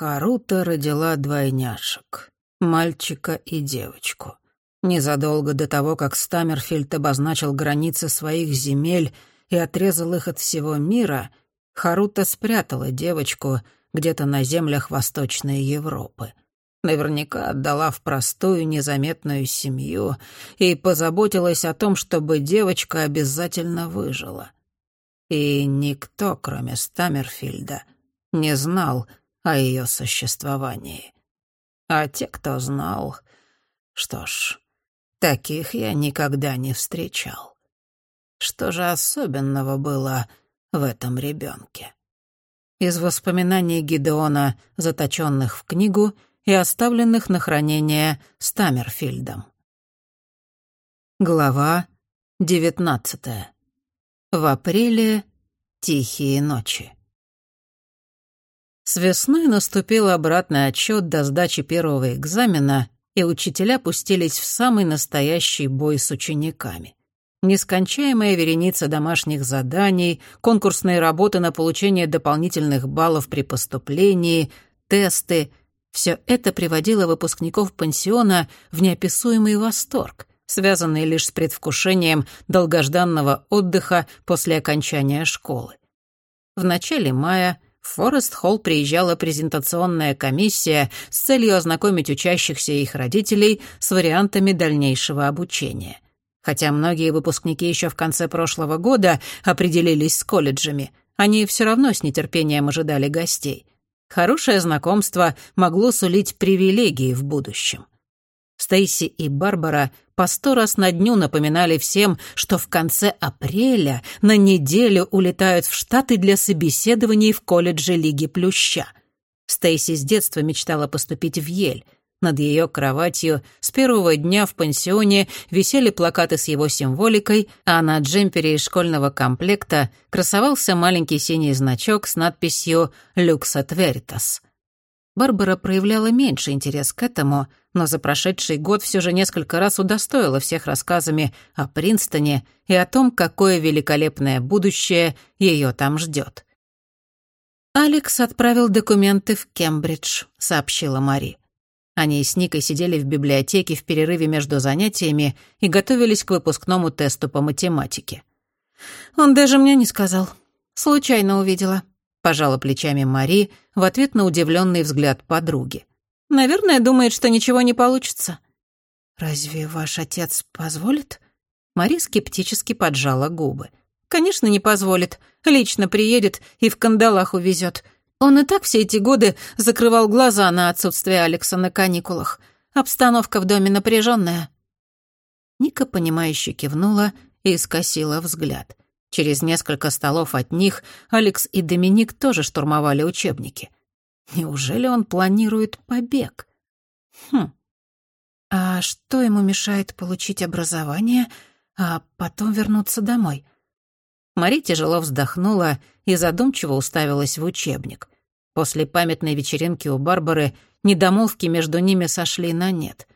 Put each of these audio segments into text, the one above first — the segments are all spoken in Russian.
Харута родила двойняшек, мальчика и девочку. Незадолго до того, как Стаммерфильд обозначил границы своих земель и отрезал их от всего мира, Харута спрятала девочку где-то на землях Восточной Европы. Наверняка отдала в простую, незаметную семью и позаботилась о том, чтобы девочка обязательно выжила. И никто, кроме Стаммерфильда, не знал о ее существовании. А те, кто знал... Что ж, таких я никогда не встречал. Что же особенного было в этом ребенке? Из воспоминаний Гидеона, заточенных в книгу и оставленных на хранение Стаммерфильдом. Глава девятнадцатая. В апреле тихие ночи. С весной наступил обратный отчет до сдачи первого экзамена, и учителя пустились в самый настоящий бой с учениками. Нескончаемая вереница домашних заданий, конкурсные работы на получение дополнительных баллов при поступлении, тесты — все это приводило выпускников пансиона в неописуемый восторг связанные лишь с предвкушением долгожданного отдыха после окончания школы. В начале мая в Форест-Холл приезжала презентационная комиссия с целью ознакомить учащихся и их родителей с вариантами дальнейшего обучения. Хотя многие выпускники еще в конце прошлого года определились с колледжами, они все равно с нетерпением ожидали гостей. Хорошее знакомство могло сулить привилегии в будущем. Стейси и Барбара по сто раз на дню напоминали всем, что в конце апреля на неделю улетают в Штаты для собеседований в колледже Лиги Плюща. Стейси с детства мечтала поступить в Ель. Над ее кроватью с первого дня в пансионе висели плакаты с его символикой, а на джемпере из школьного комплекта красовался маленький синий значок с надписью «Люкс от Веритас». Барбара проявляла меньше интерес к этому, но за прошедший год все же несколько раз удостоила всех рассказами о Принстоне и о том, какое великолепное будущее ее там ждет. «Алекс отправил документы в Кембридж», — сообщила Мари. Они с Никой сидели в библиотеке в перерыве между занятиями и готовились к выпускному тесту по математике. «Он даже мне не сказал. Случайно увидела», — пожала плечами Мари в ответ на удивленный взгляд подруги. «Наверное, думает, что ничего не получится». «Разве ваш отец позволит?» Мари скептически поджала губы. «Конечно, не позволит. Лично приедет и в кандалах увезет. Он и так все эти годы закрывал глаза на отсутствие Алекса на каникулах. Обстановка в доме напряженная. Ника, понимающе кивнула и скосила взгляд. Через несколько столов от них Алекс и Доминик тоже штурмовали учебники. Неужели он планирует побег? Хм. А что ему мешает получить образование, а потом вернуться домой? Мари тяжело вздохнула и задумчиво уставилась в учебник. После памятной вечеринки у Барбары недомолвки между ними сошли на нет.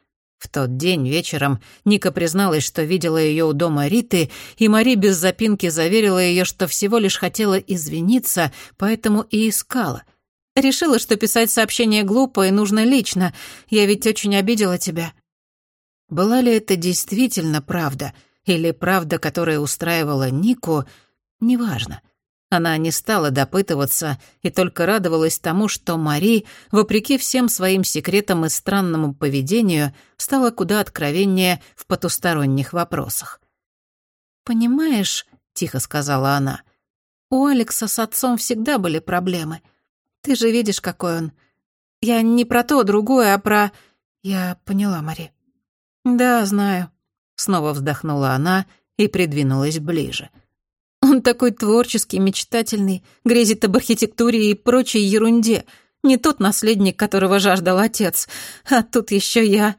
В тот день вечером Ника призналась, что видела ее у дома Риты, и Мари без запинки заверила ее, что всего лишь хотела извиниться, поэтому и искала. Решила, что писать сообщение глупо и нужно лично. Я ведь очень обидела тебя. Была ли это действительно правда, или правда, которая устраивала Нику, неважно. Она не стала допытываться и только радовалась тому, что Мари, вопреки всем своим секретам и странному поведению, стала куда откровеннее в потусторонних вопросах. «Понимаешь», — тихо сказала она, — «у Алекса с отцом всегда были проблемы. Ты же видишь, какой он. Я не про то другое, а про...» «Я поняла, Мари». «Да, знаю», — снова вздохнула она и придвинулась ближе. — он такой творческий, мечтательный, грезит об архитектуре и прочей ерунде. Не тот наследник, которого жаждал отец, а тут еще я.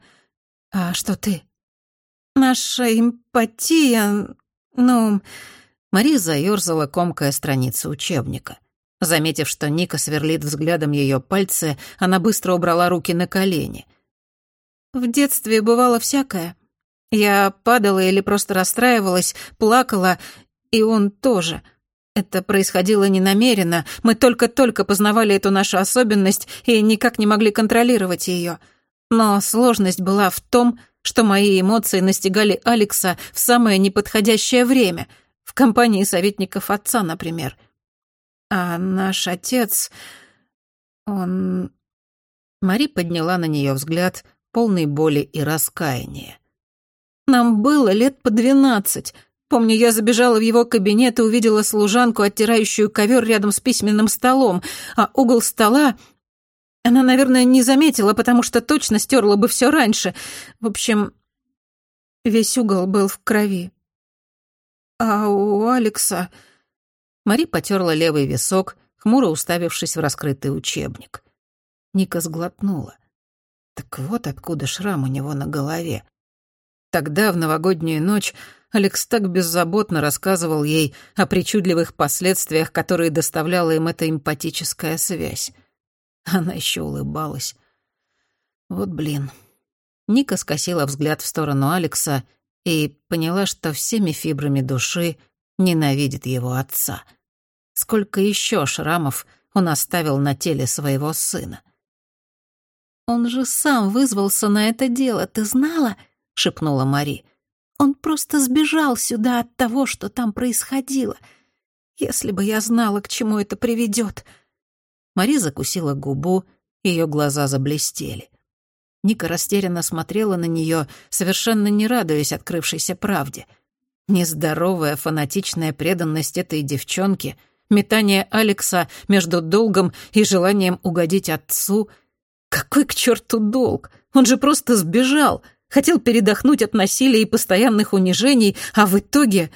А что ты? Наша эмпатия... Ну... Мари заёрзала, комкая страницу учебника. Заметив, что Ника сверлит взглядом ее пальцы, она быстро убрала руки на колени. «В детстве бывало всякое. Я падала или просто расстраивалась, плакала и он тоже. Это происходило ненамеренно. Мы только-только познавали эту нашу особенность и никак не могли контролировать ее. Но сложность была в том, что мои эмоции настигали Алекса в самое неподходящее время, в компании советников отца, например. А наш отец... Он... Мари подняла на нее взгляд, полный боли и раскаяния. «Нам было лет по двенадцать. Помню, я забежала в его кабинет и увидела служанку, оттирающую ковер рядом с письменным столом, а угол стола... Она, наверное, не заметила, потому что точно стерла бы все раньше. В общем, весь угол был в крови. А у Алекса... Мари потерла левый висок, хмуро уставившись в раскрытый учебник. Ника сглотнула. Так вот откуда шрам у него на голове. Тогда, в новогоднюю ночь, Алекс так беззаботно рассказывал ей о причудливых последствиях, которые доставляла им эта эмпатическая связь. Она еще улыбалась. Вот блин. Ника скосила взгляд в сторону Алекса и поняла, что всеми фибрами души ненавидит его отца. Сколько еще шрамов он оставил на теле своего сына. «Он же сам вызвался на это дело, ты знала?» — шепнула Мари. Он просто сбежал сюда от того, что там происходило. Если бы я знала, к чему это приведет. Мари закусила губу, ее глаза заблестели. Ника растерянно смотрела на нее, совершенно не радуясь открывшейся правде. Нездоровая фанатичная преданность этой девчонки, метание Алекса между долгом и желанием угодить отцу. Какой к черту долг? Он же просто сбежал — хотел передохнуть от насилия и постоянных унижений, а в итоге...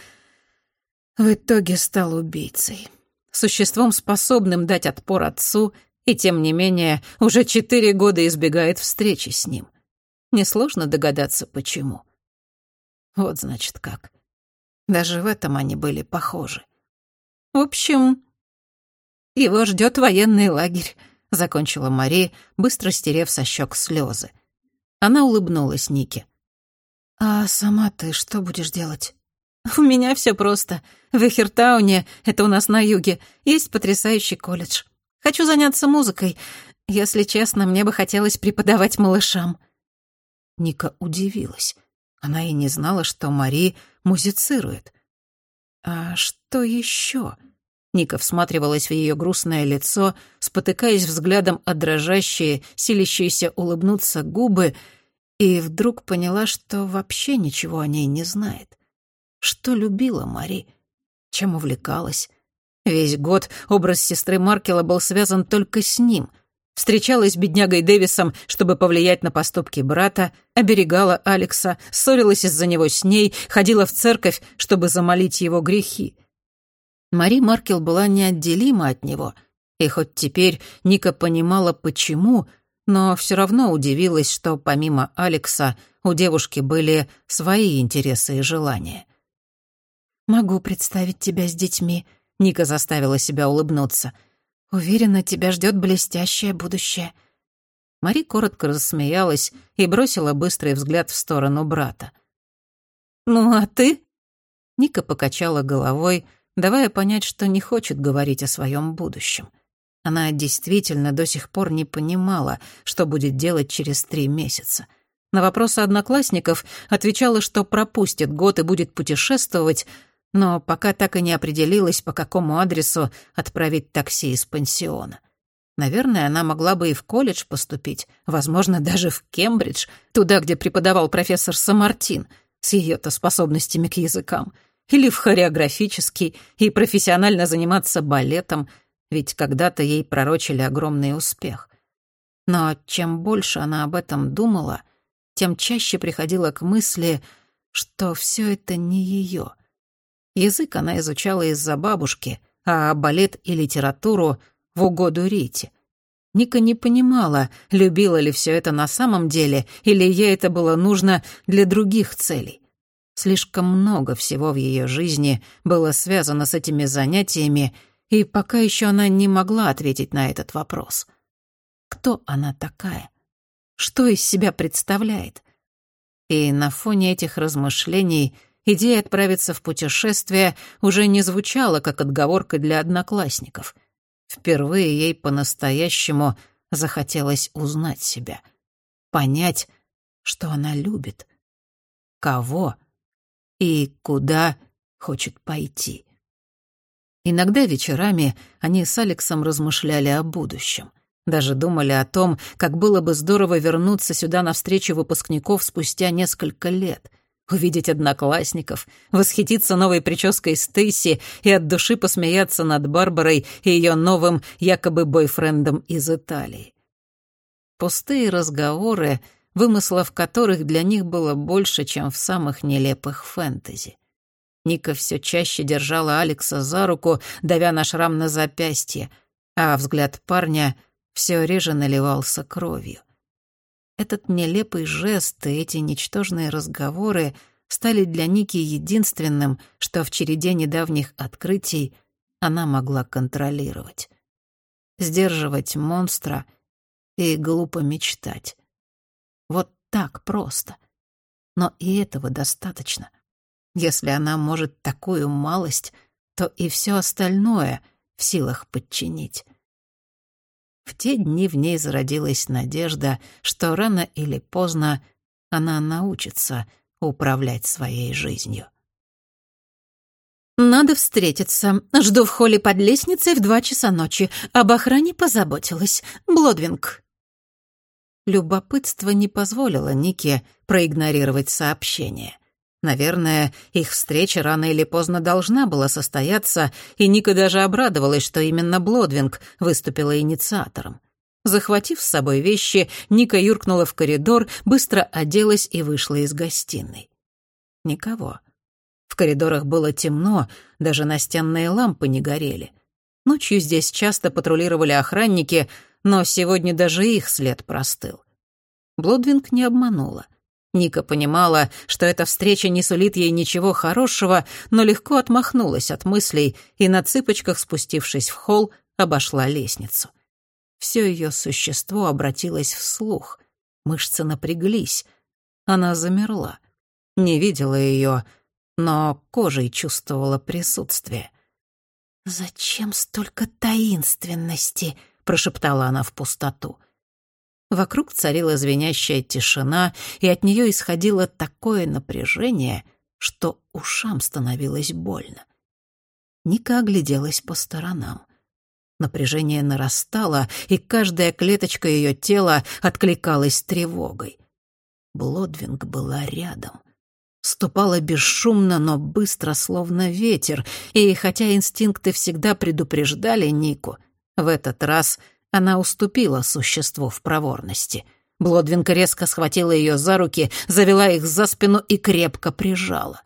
В итоге стал убийцей. Существом, способным дать отпор отцу, и, тем не менее, уже четыре года избегает встречи с ним. Несложно догадаться, почему. Вот значит как. Даже в этом они были похожи. В общем, его ждет военный лагерь, закончила Мари, быстро стерев со щек слезы. Она улыбнулась Нике. «А сама ты что будешь делать?» «У меня все просто. В Эхертауне, это у нас на юге, есть потрясающий колледж. Хочу заняться музыкой. Если честно, мне бы хотелось преподавать малышам». Ника удивилась. Она и не знала, что Мари музицирует. «А что еще? Ника всматривалась в ее грустное лицо, спотыкаясь взглядом о дрожащие, силящиеся улыбнуться губы, и вдруг поняла, что вообще ничего о ней не знает. Что любила Мари? Чем увлекалась? Весь год образ сестры Маркела был связан только с ним. Встречалась с беднягой Дэвисом, чтобы повлиять на поступки брата, оберегала Алекса, ссорилась из-за него с ней, ходила в церковь, чтобы замолить его грехи — Мари Маркел была неотделима от него, и хоть теперь Ника понимала, почему, но все равно удивилась, что помимо Алекса у девушки были свои интересы и желания. «Могу представить тебя с детьми», — Ника заставила себя улыбнуться. «Уверена, тебя ждет блестящее будущее». Мари коротко рассмеялась и бросила быстрый взгляд в сторону брата. «Ну а ты?» Ника покачала головой, — давая понять, что не хочет говорить о своем будущем. Она действительно до сих пор не понимала, что будет делать через три месяца. На вопросы одноклассников отвечала, что пропустит год и будет путешествовать, но пока так и не определилась, по какому адресу отправить такси из пансиона. Наверное, она могла бы и в колледж поступить, возможно, даже в Кембридж, туда, где преподавал профессор Самартин, с ее-то способностями к языкам — или в хореографический и профессионально заниматься балетом, ведь когда-то ей пророчили огромный успех. Но чем больше она об этом думала, тем чаще приходила к мысли, что все это не ее. Язык она изучала из-за бабушки, а балет и литературу — в угоду Рите. Ника не понимала, любила ли все это на самом деле, или ей это было нужно для других целей. Слишком много всего в ее жизни было связано с этими занятиями, и пока еще она не могла ответить на этот вопрос. Кто она такая? Что из себя представляет? И на фоне этих размышлений идея отправиться в путешествие уже не звучала как отговорка для одноклассников. Впервые ей по-настоящему захотелось узнать себя, понять, что она любит, кого и куда хочет пойти. Иногда вечерами они с Алексом размышляли о будущем. Даже думали о том, как было бы здорово вернуться сюда на встречу выпускников спустя несколько лет, увидеть одноклассников, восхититься новой прической Стейси и от души посмеяться над Барбарой и ее новым якобы бойфрендом из Италии. Пустые разговоры, вымыслов которых для них было больше, чем в самых нелепых фэнтези. Ника все чаще держала Алекса за руку, давя на шрам на запястье, а взгляд парня все реже наливался кровью. Этот нелепый жест и эти ничтожные разговоры стали для Ники единственным, что в череде недавних открытий она могла контролировать. Сдерживать монстра и глупо мечтать. Вот так просто. Но и этого достаточно. Если она может такую малость, то и все остальное в силах подчинить. В те дни в ней зародилась надежда, что рано или поздно она научится управлять своей жизнью. «Надо встретиться. Жду в холле под лестницей в два часа ночи. Об охране позаботилась. Блодвинг». Любопытство не позволило Нике проигнорировать сообщение. Наверное, их встреча рано или поздно должна была состояться, и Ника даже обрадовалась, что именно Блодвинг выступила инициатором. Захватив с собой вещи, Ника юркнула в коридор, быстро оделась и вышла из гостиной. Никого. В коридорах было темно, даже настенные лампы не горели. Ночью здесь часто патрулировали охранники, но сегодня даже их след простыл. Блодвинг не обманула — Ника понимала, что эта встреча не сулит ей ничего хорошего, но легко отмахнулась от мыслей и на цыпочках, спустившись в холл, обошла лестницу. Все ее существо обратилось вслух. Мышцы напряглись. Она замерла. Не видела ее, но кожей чувствовала присутствие. «Зачем столько таинственности?» — прошептала она в пустоту. — Вокруг царила звенящая тишина, и от нее исходило такое напряжение, что ушам становилось больно. Ника огляделась по сторонам. Напряжение нарастало, и каждая клеточка ее тела откликалась тревогой. Блодвинг была рядом. Ступала бесшумно, но быстро, словно ветер, и хотя инстинкты всегда предупреждали Нику, в этот раз — она уступила существу в проворности. Блодвинка резко схватила ее за руки, завела их за спину и крепко прижала.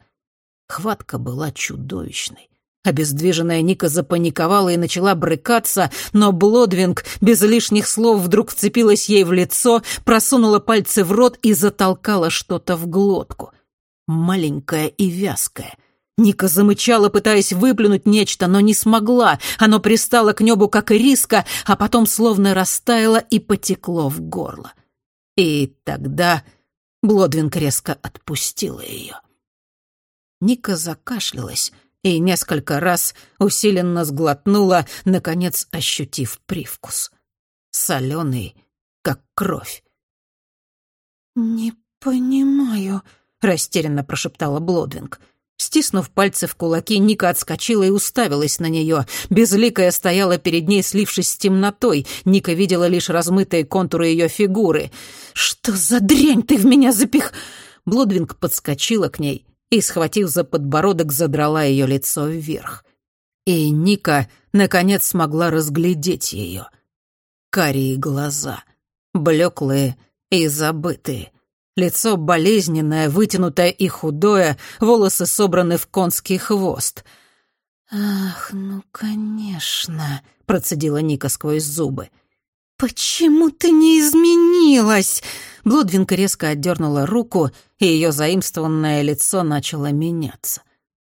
Хватка была чудовищной. Обездвиженная Ника запаниковала и начала брыкаться, но Блодвинг без лишних слов вдруг вцепилась ей в лицо, просунула пальцы в рот и затолкала что-то в глотку. Маленькое и вязкое. Ника замычала, пытаясь выплюнуть нечто, но не смогла. Оно пристало к небу, как и риска, а потом словно растаяло и потекло в горло. И тогда Блодвинг резко отпустила ее. Ника закашлялась и несколько раз усиленно сглотнула, наконец ощутив привкус. Соленый, как кровь. «Не понимаю», — растерянно прошептала Блодвинг. — Стиснув пальцы в кулаки, Ника отскочила и уставилась на нее. Безликая стояла перед ней, слившись с темнотой. Ника видела лишь размытые контуры ее фигуры. «Что за дрянь ты в меня запих...» Блудвинг подскочила к ней и, схватив за подбородок, задрала ее лицо вверх. И Ника, наконец, смогла разглядеть ее. Карие глаза, блеклые и забытые. Лицо болезненное, вытянутое и худое, волосы собраны в конский хвост. «Ах, ну, конечно», — процедила Ника сквозь зубы. «Почему ты не изменилась?» Блудвинка резко отдернула руку, и ее заимствованное лицо начало меняться.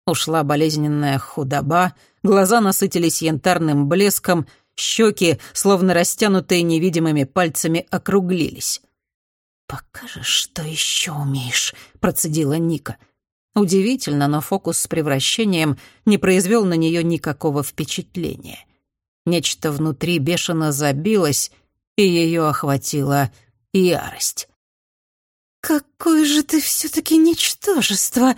Ушла болезненная худоба, глаза насытились янтарным блеском, щеки, словно растянутые невидимыми пальцами, округлились. «Покажешь, что еще умеешь», — процедила Ника. Удивительно, но фокус с превращением не произвел на нее никакого впечатления. Нечто внутри бешено забилось, и ее охватила ярость. «Какое же ты все-таки ничтожество!»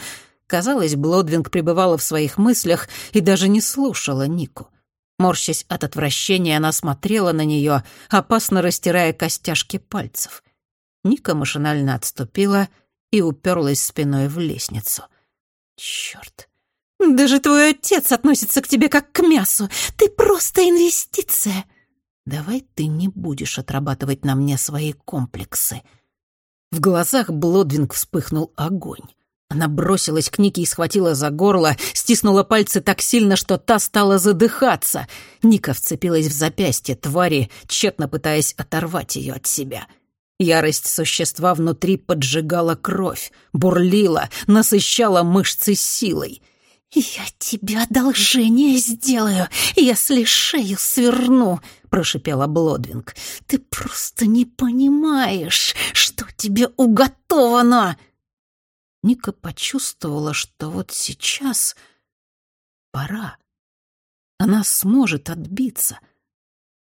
Казалось, Блодвинг пребывала в своих мыслях и даже не слушала Нику. Морщась от отвращения, она смотрела на нее, опасно растирая костяшки пальцев. Ника машинально отступила и уперлась спиной в лестницу. Черт! Даже твой отец относится к тебе как к мясу. Ты просто инвестиция. Давай ты не будешь отрабатывать на мне свои комплексы. В глазах Блодвинг вспыхнул огонь. Она бросилась к Нике и схватила за горло, стиснула пальцы так сильно, что та стала задыхаться. Ника вцепилась в запястье твари, тщетно пытаясь оторвать ее от себя. Ярость существа внутри поджигала кровь, бурлила, насыщала мышцы силой. «Я тебе одолжение сделаю, если шею сверну», — прошипела Блодвинг. «Ты просто не понимаешь, что тебе уготовано!» Ника почувствовала, что вот сейчас пора. Она сможет отбиться.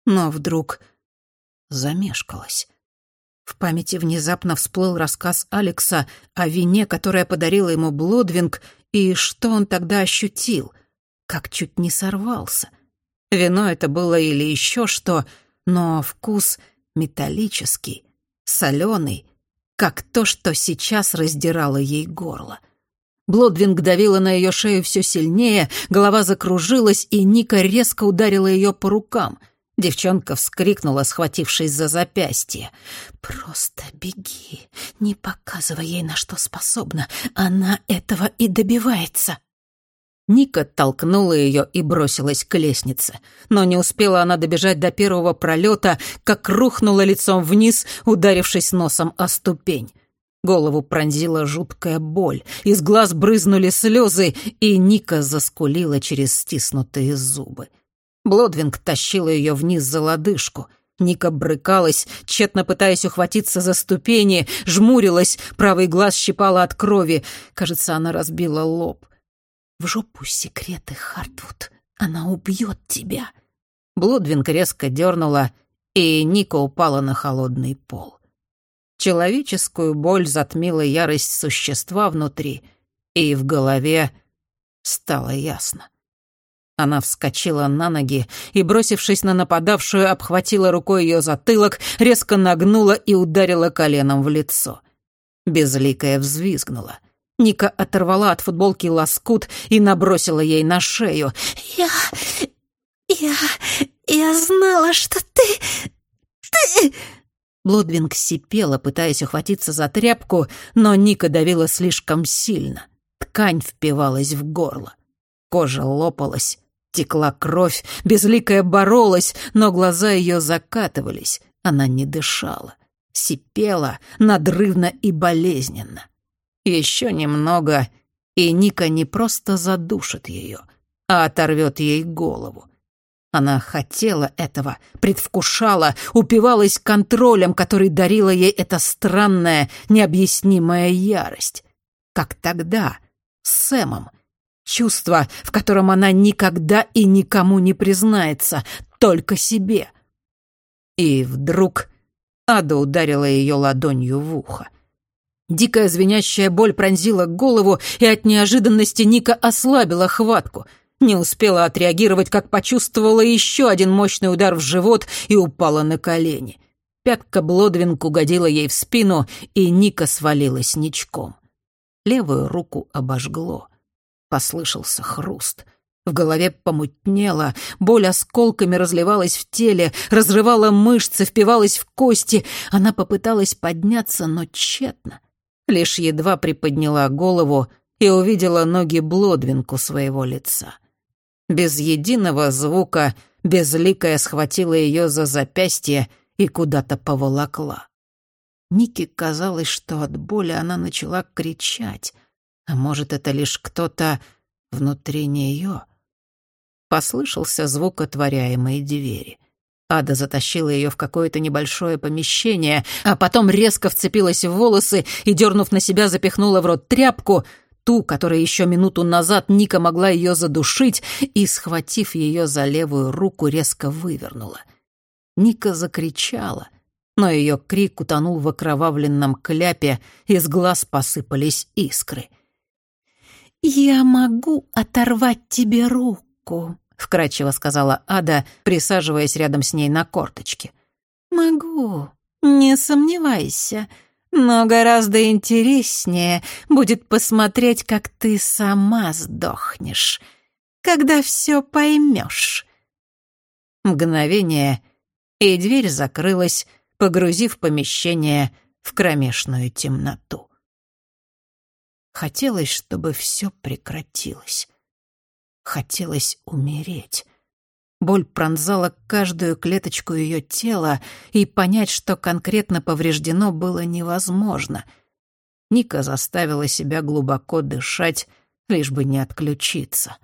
Но вдруг замешкалась. В памяти внезапно всплыл рассказ Алекса о вине, которая подарила ему Блодвинг, и что он тогда ощутил, как чуть не сорвался. Вино это было или еще что, но вкус металлический, соленый, как то, что сейчас раздирало ей горло. Блодвинг давила на ее шею все сильнее, голова закружилась, и Ника резко ударила ее по рукам. Девчонка вскрикнула, схватившись за запястье. «Просто беги, не показывай ей, на что способна. Она этого и добивается». Ника толкнула ее и бросилась к лестнице. Но не успела она добежать до первого пролета, как рухнула лицом вниз, ударившись носом о ступень. Голову пронзила жуткая боль, из глаз брызнули слезы, и Ника заскулила через стиснутые зубы. Блодвинг тащила ее вниз за лодыжку. Ника брыкалась, тщетно пытаясь ухватиться за ступени, жмурилась, правый глаз щипала от крови. Кажется, она разбила лоб. В жопу секреты, Хартвуд. Она убьет тебя. Блудвинг резко дернула, и Ника упала на холодный пол. Человеческую боль затмила ярость существа внутри, и в голове стало ясно. Она вскочила на ноги и, бросившись на нападавшую, обхватила рукой ее затылок, резко нагнула и ударила коленом в лицо. Безликая взвизгнула — Ника оторвала от футболки лоскут и набросила ей на шею. «Я... я... я знала, что ты... ты...» Блудвинг сипела, пытаясь ухватиться за тряпку, но Ника давила слишком сильно. Ткань впивалась в горло. Кожа лопалась, текла кровь, безликая боролась, но глаза ее закатывались, она не дышала. Сипела надрывно и болезненно. Еще немного, и Ника не просто задушит ее, а оторвет ей голову. Она хотела этого, предвкушала, упивалась контролем, который дарила ей эта странная, необъяснимая ярость. Как тогда, с Сэмом. Чувство, в котором она никогда и никому не признается, только себе. И вдруг Ада ударила ее ладонью в ухо. Дикая звенящая боль пронзила голову, и от неожиданности Ника ослабила хватку. Не успела отреагировать, как почувствовала еще один мощный удар в живот и упала на колени. Пятка Блодвинг угодила ей в спину, и Ника свалилась ничком. Левую руку обожгло. Послышался хруст. В голове помутнело, боль осколками разливалась в теле, разрывала мышцы, впивалась в кости. Она попыталась подняться, но тщетно лишь едва приподняла голову и увидела ноги Блодвинку своего лица. Без единого звука безликая схватила ее за запястье и куда-то поволокла. Нике казалось, что от боли она начала кричать, а может, это лишь кто-то внутри нее. Послышался звук отворяемой двери. Ада затащила ее в какое-то небольшое помещение, а потом резко вцепилась в волосы и, дернув на себя, запихнула в рот тряпку. ту, которая еще минуту назад Ника могла ее задушить, и, схватив ее за левую руку, резко вывернула. Ника закричала, но ее крик утонул в окровавленном кляпе, из глаз посыпались искры. «Я могу оторвать тебе руку», — вкрадчиво сказала Ада, присаживаясь рядом с ней на корточке. «Могу, не сомневайся, но гораздо интереснее будет посмотреть, как ты сама сдохнешь, когда все поймешь». Мгновение, и дверь закрылась, погрузив помещение в кромешную темноту. Хотелось, чтобы все прекратилось. Хотелось умереть. Боль пронзала каждую клеточку ее тела, и понять, что конкретно повреждено, было невозможно. Ника заставила себя глубоко дышать, лишь бы не отключиться.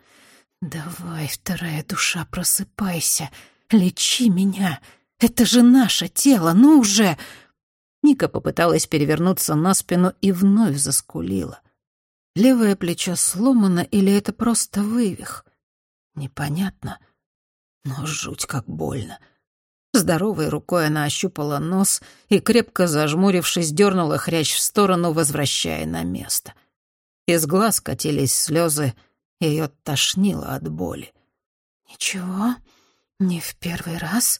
«Давай, вторая душа, просыпайся, лечи меня. Это же наше тело, ну уже!» Ника попыталась перевернуться на спину и вновь заскулила. Левое плечо сломано или это просто вывих? Непонятно, но жуть как больно. Здоровой рукой она ощупала нос и, крепко зажмурившись, дернула хрящ в сторону, возвращая на место. Из глаз катились слезы, ее тошнило от боли. «Ничего, не в первый раз»,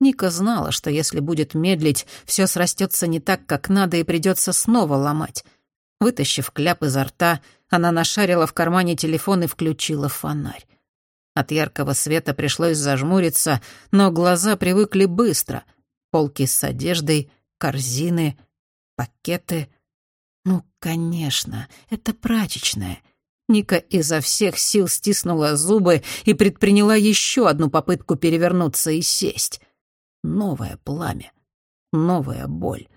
Ника знала, что если будет медлить, все срастется не так, как надо, и придется снова ломать. Вытащив кляп изо рта, она нашарила в кармане телефон и включила фонарь. От яркого света пришлось зажмуриться, но глаза привыкли быстро. Полки с одеждой, корзины, пакеты. Ну, конечно, это прачечная. Ника изо всех сил стиснула зубы и предприняла еще одну попытку перевернуться и сесть. Новое пламя, новая боль.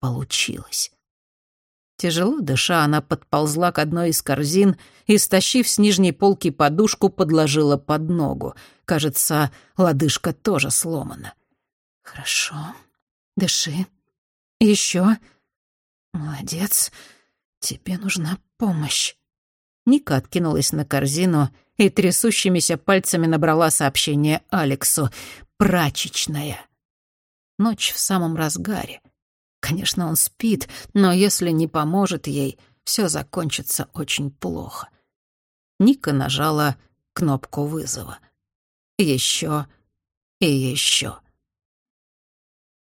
Получилось. Тяжело дыша, она подползла к одной из корзин и, стащив с нижней полки подушку, подложила под ногу. Кажется, лодыжка тоже сломана. «Хорошо. Дыши. Еще. Молодец. Тебе нужна помощь». Ника откинулась на корзину и трясущимися пальцами набрала сообщение Алексу. «Прачечная». Ночь в самом разгаре. Конечно, он спит, но если не поможет ей, все закончится очень плохо. Ника нажала кнопку вызова. Еще и еще.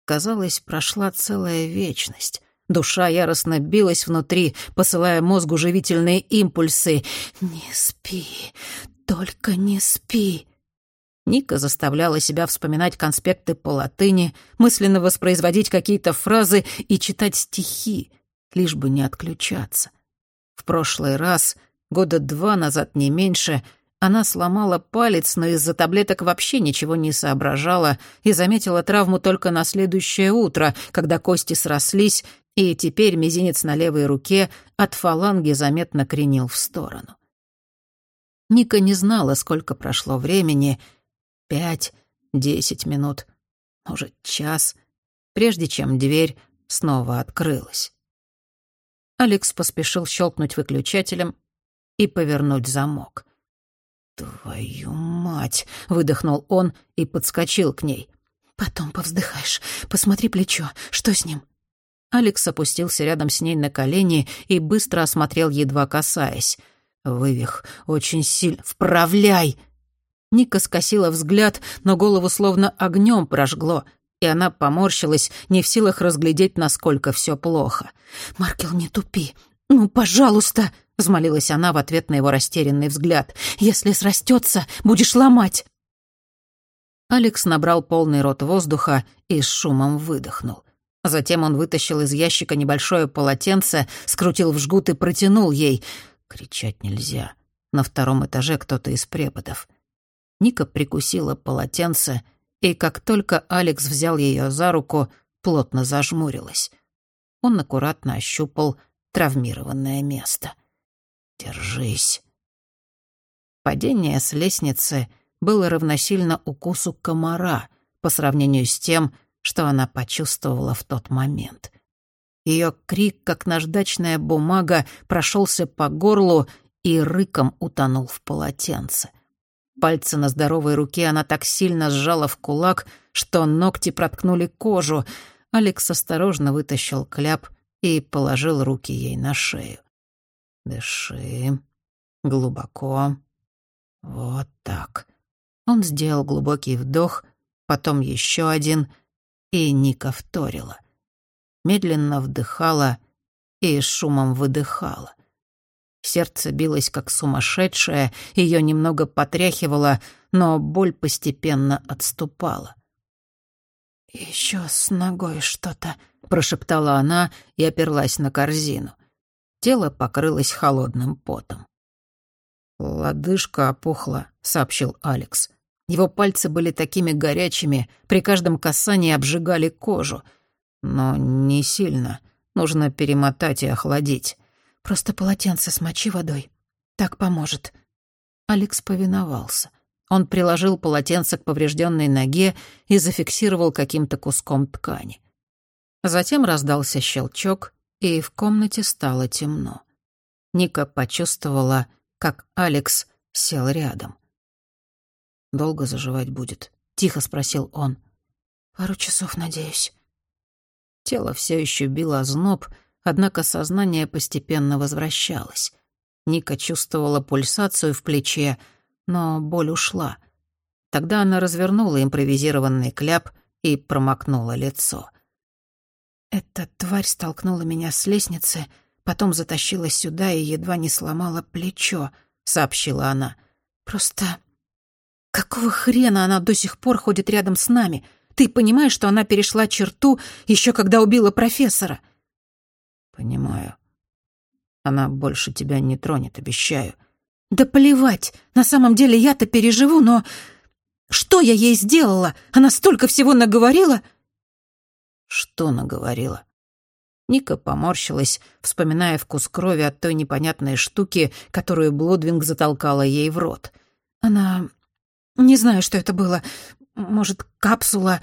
Казалось, прошла целая вечность. Душа яростно билась внутри, посылая мозгу живительные импульсы. «Не спи, только не спи!» Ника заставляла себя вспоминать конспекты по латыни, мысленно воспроизводить какие-то фразы и читать стихи, лишь бы не отключаться. В прошлый раз, года два назад не меньше, она сломала палец, но из-за таблеток вообще ничего не соображала и заметила травму только на следующее утро, когда кости срослись, и теперь мизинец на левой руке от фаланги заметно кренил в сторону. Ника не знала, сколько прошло времени — Пять, десять минут, может, час, прежде чем дверь снова открылась. Алекс поспешил щелкнуть выключателем и повернуть замок. «Твою мать!» — выдохнул он и подскочил к ней. «Потом повздыхаешь. Посмотри плечо. Что с ним?» Алекс опустился рядом с ней на колени и быстро осмотрел, едва касаясь. «Вывих. Очень сильно. Вправляй!» Ника скосила взгляд, но голову словно огнем прожгло, и она поморщилась, не в силах разглядеть, насколько все плохо. «Маркел, не тупи! Ну, пожалуйста!» — взмолилась она в ответ на его растерянный взгляд. «Если срастется, будешь ломать!» Алекс набрал полный рот воздуха и с шумом выдохнул. Затем он вытащил из ящика небольшое полотенце, скрутил в жгут и протянул ей. Кричать нельзя. На втором этаже кто-то из преподов. Ника прикусила полотенце, и как только Алекс взял ее за руку, плотно зажмурилась. Он аккуратно ощупал травмированное место. «Держись». Падение с лестницы было равносильно укусу комара по сравнению с тем, что она почувствовала в тот момент. Ее крик, как наждачная бумага, прошелся по горлу и рыком утонул в полотенце. Пальцы на здоровой руке она так сильно сжала в кулак, что ногти проткнули кожу. Алекс осторожно вытащил кляп и положил руки ей на шею. «Дыши. Глубоко. Вот так». Он сделал глубокий вдох, потом еще один, и Ника вторила. Медленно вдыхала и шумом выдыхала. Сердце билось как сумасшедшее, ее немного потряхивало, но боль постепенно отступала. «Еще с ногой что-то», — прошептала она и оперлась на корзину. Тело покрылось холодным потом. «Лодыжка опухла», — сообщил Алекс. Его пальцы были такими горячими, при каждом касании обжигали кожу. Но не сильно. Нужно перемотать и охладить. Просто полотенце смочи водой. Так поможет». Алекс повиновался. Он приложил полотенце к поврежденной ноге и зафиксировал каким-то куском ткани. Затем раздался щелчок, и в комнате стало темно. Ника почувствовала, как Алекс сел рядом. «Долго заживать будет?» — тихо спросил он. «Пару часов, надеюсь». Тело все еще било зноб, однако сознание постепенно возвращалось. Ника чувствовала пульсацию в плече, но боль ушла. Тогда она развернула импровизированный кляп и промокнула лицо. «Эта тварь столкнула меня с лестницы, потом затащила сюда и едва не сломала плечо», — сообщила она. «Просто какого хрена она до сих пор ходит рядом с нами? Ты понимаешь, что она перешла черту еще когда убила профессора?» «Понимаю. Она больше тебя не тронет, обещаю». «Да плевать. На самом деле я-то переживу, но... Что я ей сделала? Она столько всего наговорила...» «Что наговорила?» Ника поморщилась, вспоминая вкус крови от той непонятной штуки, которую Блодвинг затолкала ей в рот. «Она... Не знаю, что это было. Может, капсула.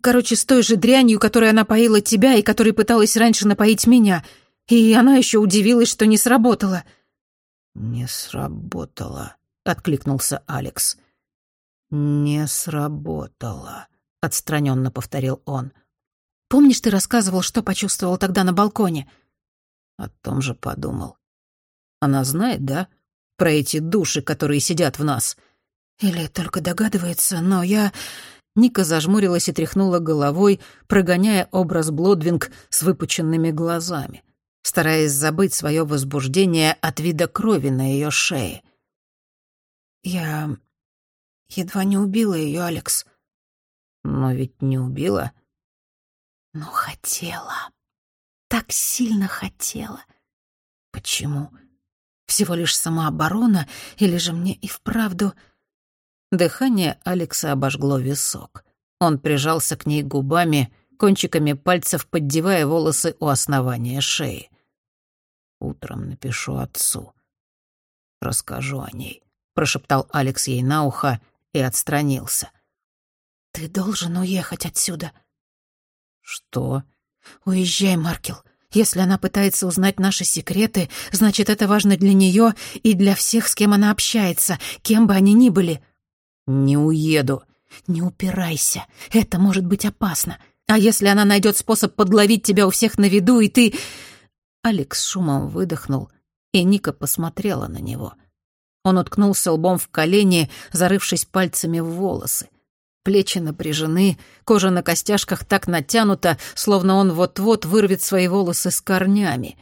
Короче, с той же дрянью, которой она поила тебя и которой пыталась раньше напоить меня. И она еще удивилась, что не сработала». «Не сработала», — откликнулся Алекс. «Не сработала», — отстраненно повторил он. «Помнишь, ты рассказывал, что почувствовал тогда на балконе?» О том же подумал. «Она знает, да, про эти души, которые сидят в нас?» «Или только догадывается, но я...» Ника зажмурилась и тряхнула головой, прогоняя образ Блодвинг с выпученными глазами, стараясь забыть свое возбуждение от вида крови на ее шее. «Я едва не убила ее, Алекс». «Но ведь не убила». «Но хотела. Так сильно хотела. Почему? Всего лишь самооборона, или же мне и вправду...» Дыхание Алекса обожгло висок. Он прижался к ней губами, кончиками пальцев поддевая волосы у основания шеи. «Утром напишу отцу. Расскажу о ней», — прошептал Алекс ей на ухо и отстранился. «Ты должен уехать отсюда». «Что?» «Уезжай, Маркел. Если она пытается узнать наши секреты, значит, это важно для нее и для всех, с кем она общается, кем бы они ни были». «Не уеду». «Не упирайся. Это может быть опасно. А если она найдет способ подловить тебя у всех на виду, и ты...» Алекс шумом выдохнул, и Ника посмотрела на него. Он уткнулся лбом в колени, зарывшись пальцами в волосы. Плечи напряжены, кожа на костяшках так натянута, словно он вот-вот вырвет свои волосы с корнями.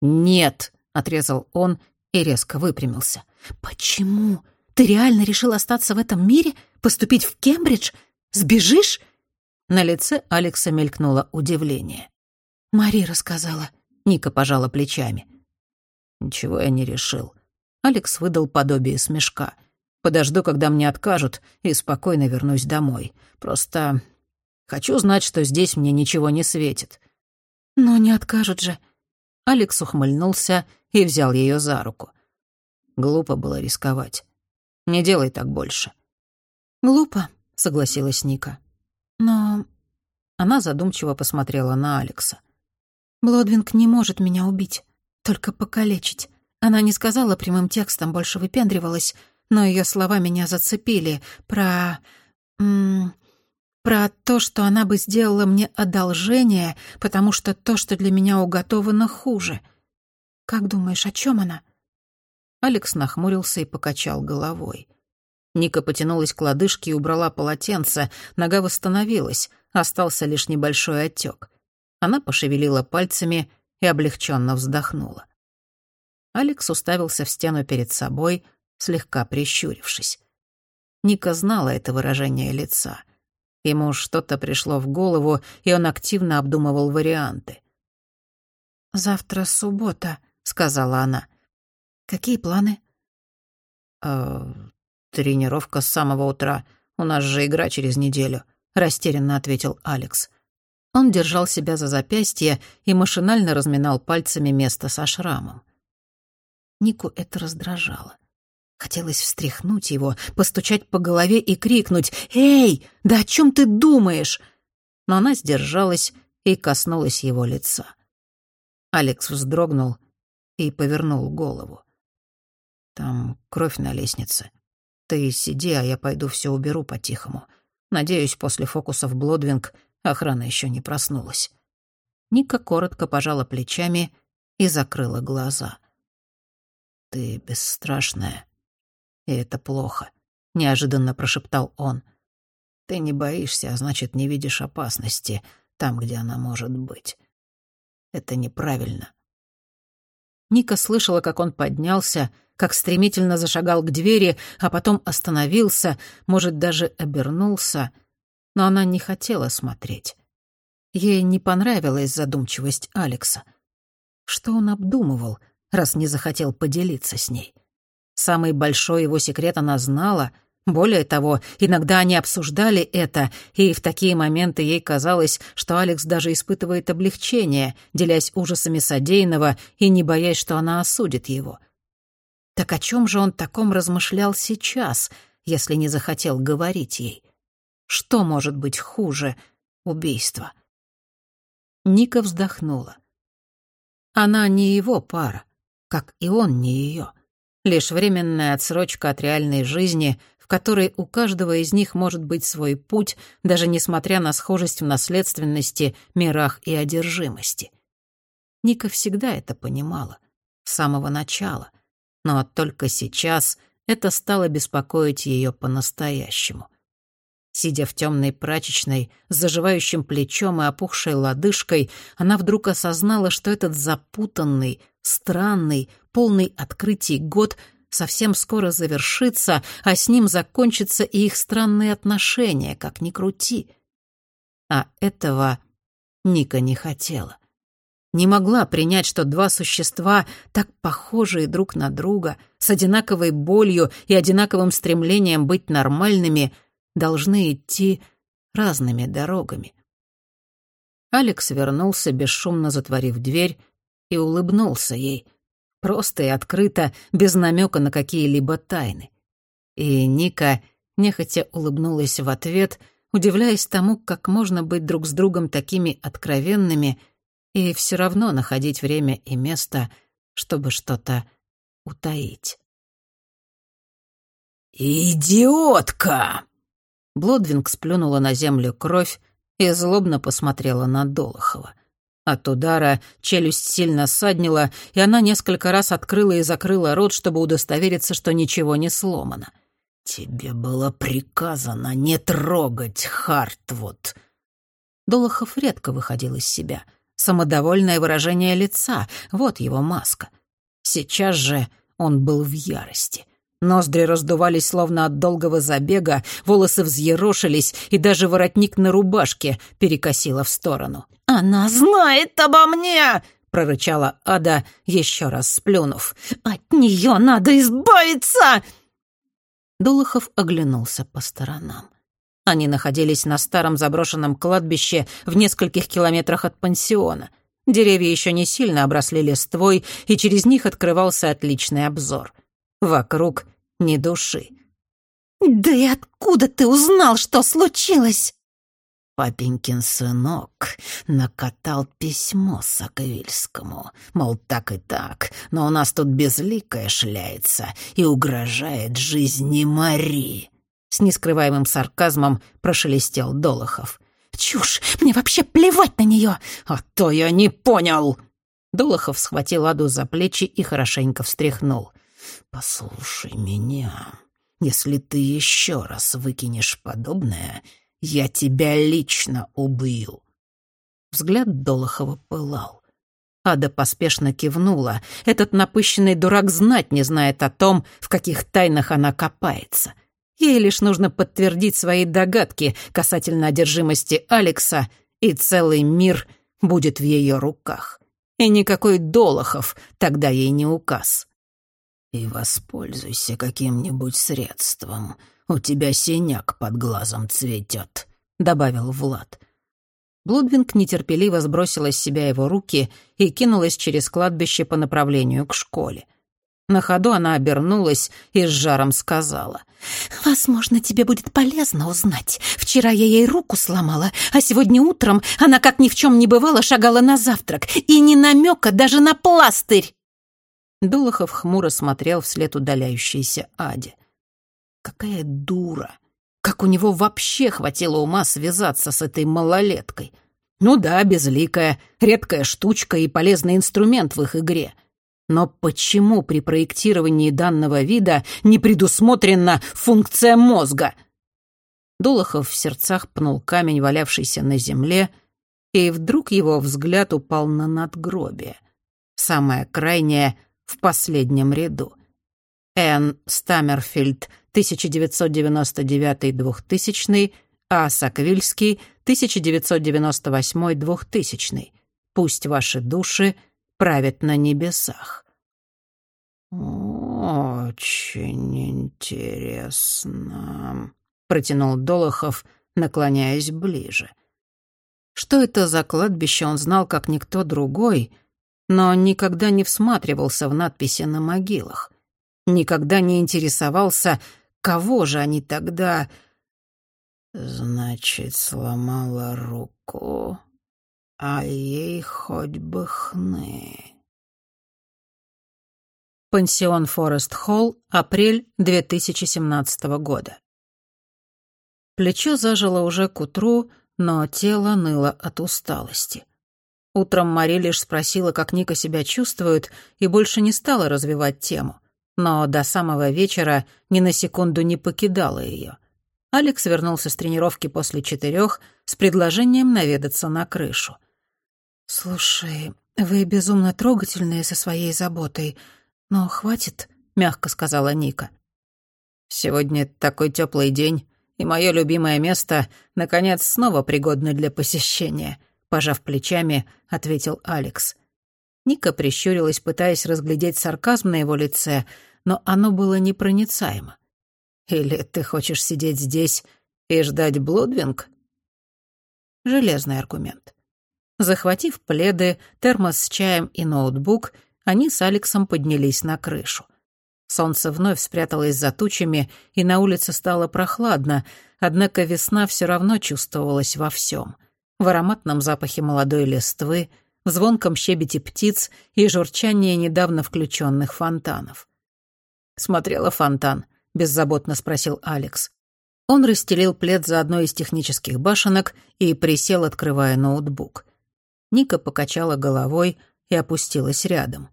«Нет», — отрезал он и резко выпрямился. «Почему?» Ты реально решил остаться в этом мире? Поступить в Кембридж? Сбежишь?» На лице Алекса мелькнуло удивление. «Мари рассказала». Ника пожала плечами. «Ничего я не решил». Алекс выдал подобие смешка. «Подожду, когда мне откажут, и спокойно вернусь домой. Просто хочу знать, что здесь мне ничего не светит». «Но не откажут же». Алекс ухмыльнулся и взял ее за руку. Глупо было рисковать. Не делай так больше». «Глупо», — согласилась Ника. «Но...» Она задумчиво посмотрела на Алекса. Блодвинг не может меня убить, только покалечить. Она не сказала прямым текстом, больше выпендривалась, но ее слова меня зацепили. Про... М про то, что она бы сделала мне одолжение, потому что то, что для меня уготовано, хуже. Как думаешь, о чем она? Алекс нахмурился и покачал головой. Ника потянулась к лодыжке и убрала полотенце, нога восстановилась, остался лишь небольшой отек. Она пошевелила пальцами и облегченно вздохнула. Алекс уставился в стену перед собой, слегка прищурившись. Ника знала это выражение лица. Ему что-то пришло в голову, и он активно обдумывал варианты. «Завтра суббота», — сказала она. «Какие планы?» «Э, «Тренировка с самого утра. У нас же игра через неделю», — растерянно ответил Алекс. Он держал себя за запястье и машинально разминал пальцами место со шрамом. Нику это раздражало. Хотелось встряхнуть его, постучать по голове и крикнуть «Эй, да о чем ты думаешь?» Но она сдержалась и коснулась его лица. Алекс вздрогнул и повернул голову. «Там кровь на лестнице. Ты сиди, а я пойду все уберу по-тихому. Надеюсь, после фокуса в Блодвинг охрана еще не проснулась». Ника коротко пожала плечами и закрыла глаза. «Ты бесстрашная», и это плохо», — неожиданно прошептал он. «Ты не боишься, а значит, не видишь опасности там, где она может быть. Это неправильно». Ника слышала, как он поднялся, как стремительно зашагал к двери, а потом остановился, может, даже обернулся, но она не хотела смотреть. Ей не понравилась задумчивость Алекса. Что он обдумывал, раз не захотел поделиться с ней? Самый большой его секрет она знала. Более того, иногда они обсуждали это, и в такие моменты ей казалось, что Алекс даже испытывает облегчение, делясь ужасами содеянного и не боясь, что она осудит его. Так о чем же он таком размышлял сейчас, если не захотел говорить ей? Что может быть хуже убийства? Ника вздохнула. Она не его пара, как и он не ее лишь временная отсрочка от реальной жизни, в которой у каждого из них может быть свой путь, даже несмотря на схожесть в наследственности, мирах и одержимости. Ника всегда это понимала, с самого начала, но только сейчас это стало беспокоить ее по-настоящему. Сидя в темной прачечной, с заживающим плечом и опухшей лодыжкой, она вдруг осознала, что этот запутанный, странный, полный открытий год совсем скоро завершится, а с ним закончатся и их странные отношения, как ни крути. А этого Ника не хотела. Не могла принять, что два существа, так похожие друг на друга, с одинаковой болью и одинаковым стремлением быть нормальными, должны идти разными дорогами. Алекс вернулся, бесшумно затворив дверь, и улыбнулся ей. Просто и открыто, без намека на какие-либо тайны. И Ника нехотя улыбнулась в ответ, удивляясь тому, как можно быть друг с другом такими откровенными и все равно находить время и место, чтобы что-то утаить. «Идиотка!» Блодвинг сплюнула на землю кровь и злобно посмотрела на Долохова. От удара челюсть сильно ссаднила, и она несколько раз открыла и закрыла рот, чтобы удостовериться, что ничего не сломано. «Тебе было приказано не трогать Хартвуд». Долохов редко выходил из себя. Самодовольное выражение лица — вот его маска. Сейчас же он был в ярости. Ноздри раздувались словно от долгого забега, волосы взъерошились, и даже воротник на рубашке перекосило в сторону. «Она знает обо мне!» — прорычала Ада, еще раз сплюнув. «От нее надо избавиться!» Дулахов оглянулся по сторонам. Они находились на старом заброшенном кладбище в нескольких километрах от пансиона. Деревья еще не сильно обросли листвой, и через них открывался отличный обзор. Вокруг ни души. «Да и откуда ты узнал, что случилось?» папенькин сынок накатал письмо Саквильскому, мол, так и так, но у нас тут безликая шляется и угрожает жизни Мари. С нескрываемым сарказмом прошелестел Долохов. «Чушь! Мне вообще плевать на нее!» «А то я не понял!» Долохов схватил Аду за плечи и хорошенько встряхнул. «Послушай меня. Если ты еще раз выкинешь подобное, я тебя лично убью». Взгляд Долохова пылал. Ада поспешно кивнула. Этот напыщенный дурак знать не знает о том, в каких тайнах она копается. Ей лишь нужно подтвердить свои догадки касательно одержимости Алекса, и целый мир будет в ее руках. И никакой Долохов тогда ей не указ. «И воспользуйся каким-нибудь средством. У тебя синяк под глазом цветет», — добавил Влад. Блудвинг нетерпеливо сбросила с себя его руки и кинулась через кладбище по направлению к школе. На ходу она обернулась и с жаром сказала. «Возможно, тебе будет полезно узнать. Вчера я ей руку сломала, а сегодня утром она, как ни в чем не бывало, шагала на завтрак. И ни намека даже на пластырь!» Дулахов хмуро смотрел вслед удаляющейся Аде. Какая дура! Как у него вообще хватило ума связаться с этой малолеткой? Ну да, безликая, редкая штучка и полезный инструмент в их игре. Но почему при проектировании данного вида не предусмотрена функция мозга? Дулахов в сердцах пнул камень, валявшийся на земле, и вдруг его взгляд упал на надгробие. Самое крайнее — в последнем ряду. Н. Стаммерфильд, 1999-2000, А. Саквильский, 1998-2000. Пусть ваши души правят на небесах. «Очень интересно», — протянул Долохов, наклоняясь ближе. Что это за кладбище, он знал, как никто другой — но никогда не всматривался в надписи на могилах. Никогда не интересовался, кого же они тогда... Значит, сломала руку, а ей хоть бы хны. Пансион Форест Холл, апрель 2017 года. Плечо зажило уже к утру, но тело ныло от усталости. Утром Мари лишь спросила, как Ника себя чувствует, и больше не стала развивать тему. Но до самого вечера ни на секунду не покидала ее. Алекс вернулся с тренировки после четырех с предложением наведаться на крышу. «Слушай, вы безумно трогательные со своей заботой, но хватит», — мягко сказала Ника. «Сегодня такой теплый день, и мое любимое место, наконец, снова пригодно для посещения», пожав плечами, ответил Алекс. Ника прищурилась, пытаясь разглядеть сарказм на его лице, но оно было непроницаемо. «Или ты хочешь сидеть здесь и ждать Блудвинг?» Железный аргумент. Захватив пледы, термос с чаем и ноутбук, они с Алексом поднялись на крышу. Солнце вновь спряталось за тучами, и на улице стало прохладно, однако весна все равно чувствовалась во всем — в ароматном запахе молодой листвы, в звонком щебете птиц и журчании недавно включенных фонтанов. «Смотрела фонтан?» — беззаботно спросил Алекс. Он расстелил плед за одной из технических башенок и присел, открывая ноутбук. Ника покачала головой и опустилась рядом.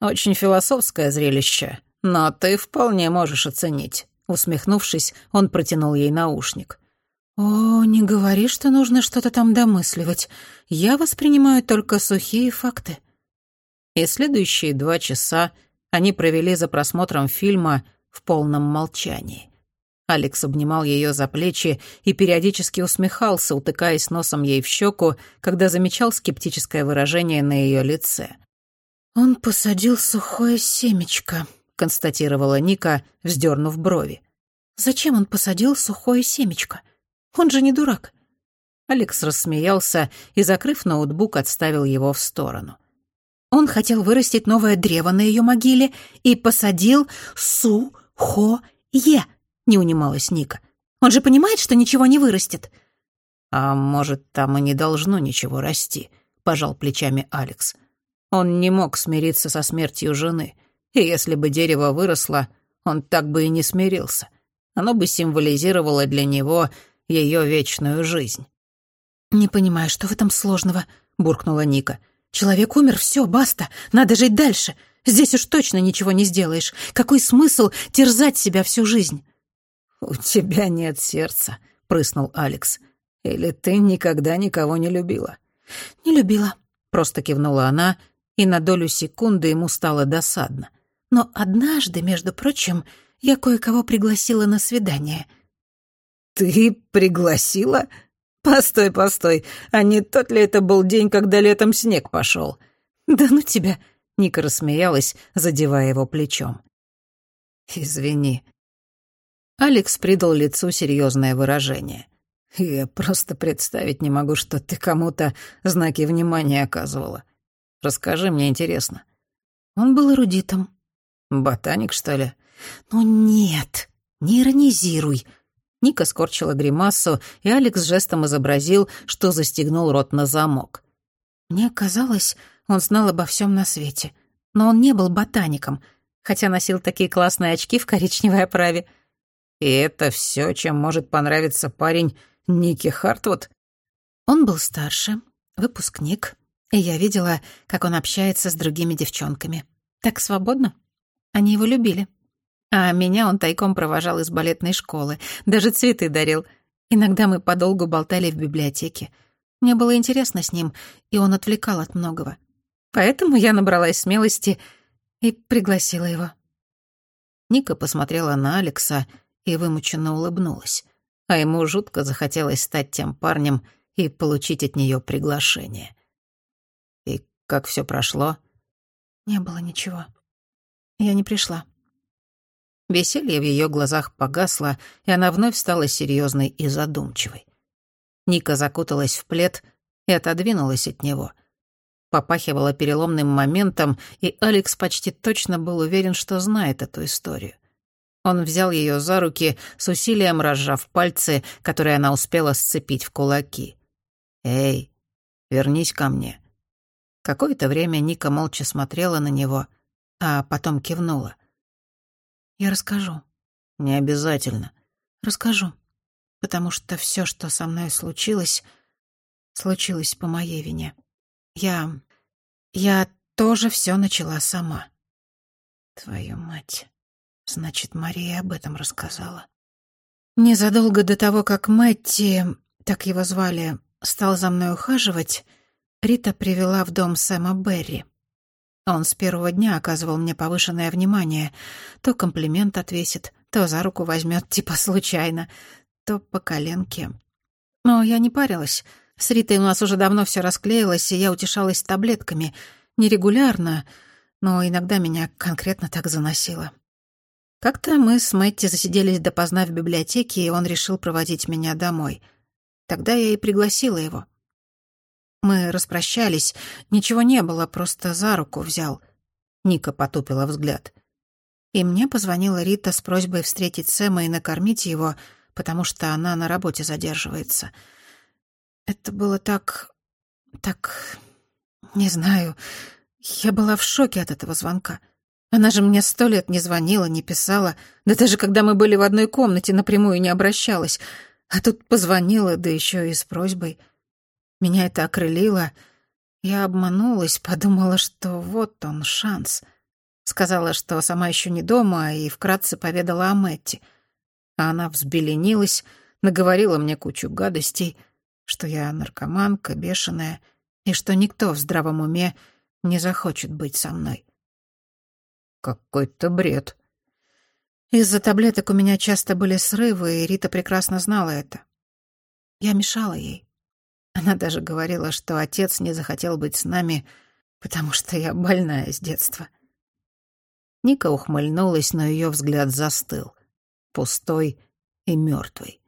«Очень философское зрелище, но ты вполне можешь оценить». Усмехнувшись, он протянул ей наушник. «О, не говори, что нужно что-то там домысливать. Я воспринимаю только сухие факты». И следующие два часа они провели за просмотром фильма в полном молчании. Алекс обнимал ее за плечи и периодически усмехался, утыкаясь носом ей в щеку, когда замечал скептическое выражение на ее лице. «Он посадил сухое семечко», — констатировала Ника, вздернув брови. «Зачем он посадил сухое семечко?» Он же не дурак». Алекс рассмеялся и, закрыв ноутбук, отставил его в сторону. Он хотел вырастить новое древо на ее могиле и посадил су-хо-е, не унималась Ника. Он же понимает, что ничего не вырастет. «А может, там и не должно ничего расти», — пожал плечами Алекс. Он не мог смириться со смертью жены, и если бы дерево выросло, он так бы и не смирился. Оно бы символизировало для него ее вечную жизнь. «Не понимаю, что в этом сложного?» — буркнула Ника. «Человек умер, все, баста, надо жить дальше. Здесь уж точно ничего не сделаешь. Какой смысл терзать себя всю жизнь?» «У тебя нет сердца», — прыснул Алекс. «Или ты никогда никого не любила?» «Не любила», — просто кивнула она, и на долю секунды ему стало досадно. «Но однажды, между прочим, я кое-кого пригласила на свидание». «Ты пригласила? Постой, постой, а не тот ли это был день, когда летом снег пошел? «Да ну тебя!» — Ника рассмеялась, задевая его плечом. «Извини». Алекс придал лицу серьезное выражение. «Я просто представить не могу, что ты кому-то знаки внимания оказывала. Расскажи, мне интересно». Он был эрудитом. «Ботаник, что ли?» «Ну нет, не иронизируй». Ника скорчила гримасу, и Алекс жестом изобразил, что застегнул рот на замок. «Мне казалось, он знал обо всем на свете. Но он не был ботаником, хотя носил такие классные очки в коричневой оправе». «И это все, чем может понравиться парень Ники Хартвуд?» Он был старше, выпускник, и я видела, как он общается с другими девчонками. Так свободно. Они его любили. А меня он тайком провожал из балетной школы, даже цветы дарил. Иногда мы подолгу болтали в библиотеке. Мне было интересно с ним, и он отвлекал от многого. Поэтому я набралась смелости и пригласила его. Ника посмотрела на Алекса и вымученно улыбнулась. А ему жутко захотелось стать тем парнем и получить от нее приглашение. И как все прошло? Не было ничего. Я не пришла. Веселье в ее глазах погасло, и она вновь стала серьезной и задумчивой. Ника закуталась в плед и отодвинулась от него. Попахивала переломным моментом, и Алекс почти точно был уверен, что знает эту историю. Он взял ее за руки, с усилием разжав пальцы, которые она успела сцепить в кулаки. «Эй, вернись ко мне». Какое-то время Ника молча смотрела на него, а потом кивнула. Я расскажу. Не обязательно. Расскажу. Потому что все, что со мной случилось, случилось по моей вине. Я... я тоже все начала сама. Твою мать. Значит, Мария об этом рассказала. Незадолго до того, как Мэтти, так его звали, стал за мной ухаживать, Рита привела в дом Сэма Берри. Он с первого дня оказывал мне повышенное внимание. То комплимент отвесит, то за руку возьмет, типа случайно, то по коленке. Но я не парилась. С Ритой у нас уже давно все расклеилось, и я утешалась таблетками. Нерегулярно, но иногда меня конкретно так заносило. Как-то мы с Мэтти засиделись допоздна в библиотеке, и он решил проводить меня домой. Тогда я и пригласила его. Мы распрощались, ничего не было, просто за руку взял. Ника потупила взгляд. И мне позвонила Рита с просьбой встретить Сэма и накормить его, потому что она на работе задерживается. Это было так... так... не знаю. Я была в шоке от этого звонка. Она же мне сто лет не звонила, не писала, да даже когда мы были в одной комнате, напрямую не обращалась. А тут позвонила, да еще и с просьбой — меня это окрылило. Я обманулась, подумала, что вот он, шанс. Сказала, что сама еще не дома, и вкратце поведала о Мэтти. А она взбеленилась, наговорила мне кучу гадостей, что я наркоманка, бешеная, и что никто в здравом уме не захочет быть со мной. Какой-то бред. Из-за таблеток у меня часто были срывы, и Рита прекрасно знала это. Я мешала ей. Она даже говорила, что отец не захотел быть с нами, потому что я больная с детства. Ника ухмыльнулась, но ее взгляд застыл, пустой и мертвый.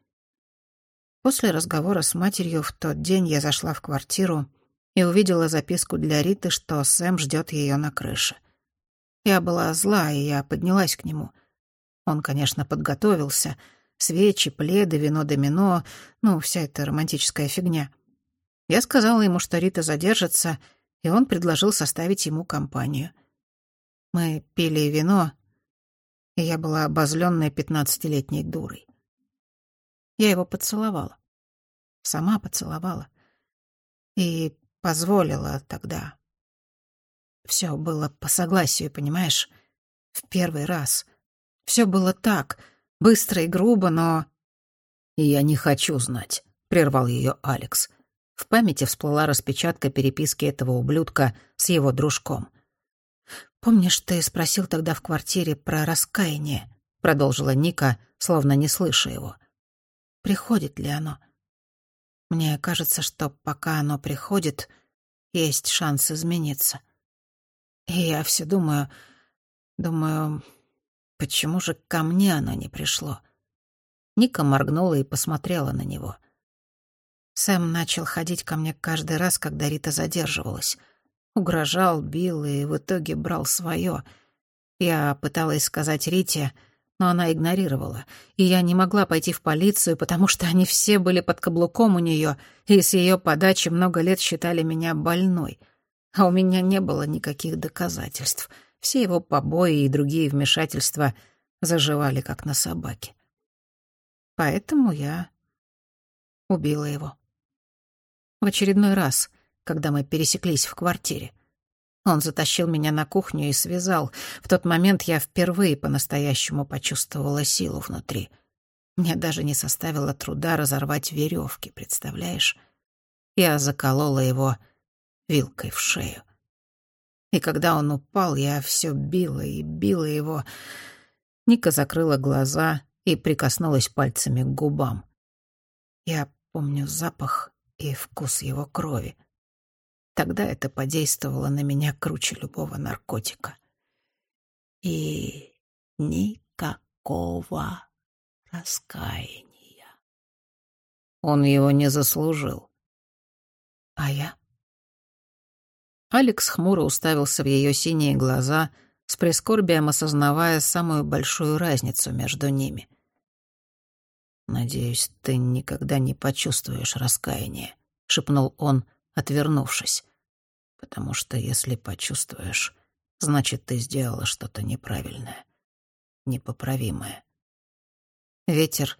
После разговора с матерью в тот день я зашла в квартиру и увидела записку для Риты, что Сэм ждет ее на крыше. Я была зла, и я поднялась к нему. Он, конечно, подготовился, Свечи, пледы, вино домино, ну, вся эта романтическая фигня. Я сказала ему, что Рита задержится, и он предложил составить ему компанию. Мы пили вино, и я была обозленной пятнадцатилетней дурой. Я его поцеловала. Сама поцеловала. И позволила тогда. Все было по согласию, понимаешь? В первый раз. Все было так, быстро и грубо, но... «Я не хочу знать», — прервал ее Алекс. В памяти всплыла распечатка переписки этого ублюдка с его дружком. «Помнишь, ты спросил тогда в квартире про раскаяние?» — продолжила Ника, словно не слыша его. «Приходит ли оно?» Мне кажется, что пока оно приходит, есть шанс измениться. И я все думаю, думаю, почему же ко мне оно не пришло? Ника моргнула и посмотрела на него. Сэм начал ходить ко мне каждый раз, когда Рита задерживалась. Угрожал, бил и в итоге брал свое. Я пыталась сказать Рите, но она игнорировала, и я не могла пойти в полицию, потому что они все были под каблуком у нее, и с ее подачи много лет считали меня больной. А у меня не было никаких доказательств. Все его побои и другие вмешательства заживали, как на собаке. Поэтому я убила его. В очередной раз, когда мы пересеклись в квартире — он затащил меня на кухню и связал. В тот момент я впервые по-настоящему почувствовала силу внутри. Мне даже не составило труда разорвать веревки, представляешь? Я заколола его вилкой в шею. И когда он упал, я все била и била его. Ника закрыла глаза и прикоснулась пальцами к губам. Я помню запах и вкус его крови. Тогда это подействовало на меня круче любого наркотика. И никакого раскаяния. Он его не заслужил. А я? Алекс хмуро уставился в ее синие глаза, с прискорбием осознавая самую большую разницу между ними. «Надеюсь, ты никогда не почувствуешь раскаяния», — шепнул он, отвернувшись. «Потому что если почувствуешь, значит, ты сделала что-то неправильное, непоправимое». Ветер,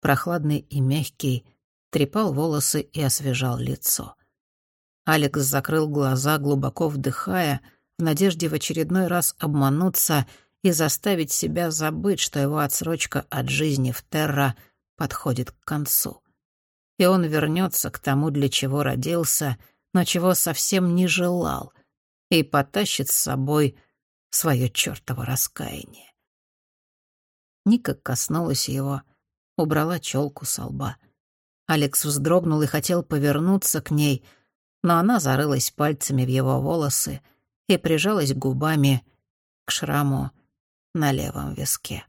прохладный и мягкий, трепал волосы и освежал лицо. Алекс закрыл глаза, глубоко вдыхая, в надежде в очередной раз обмануться и заставить себя забыть, что его отсрочка от жизни в Терра подходит к концу. И он вернется к тому, для чего родился — но чего совсем не желал, и потащит с собой свое чёртово раскаяние. Ника коснулась его, убрала челку со лба. Алекс вздрогнул и хотел повернуться к ней, но она зарылась пальцами в его волосы и прижалась губами к шраму на левом виске.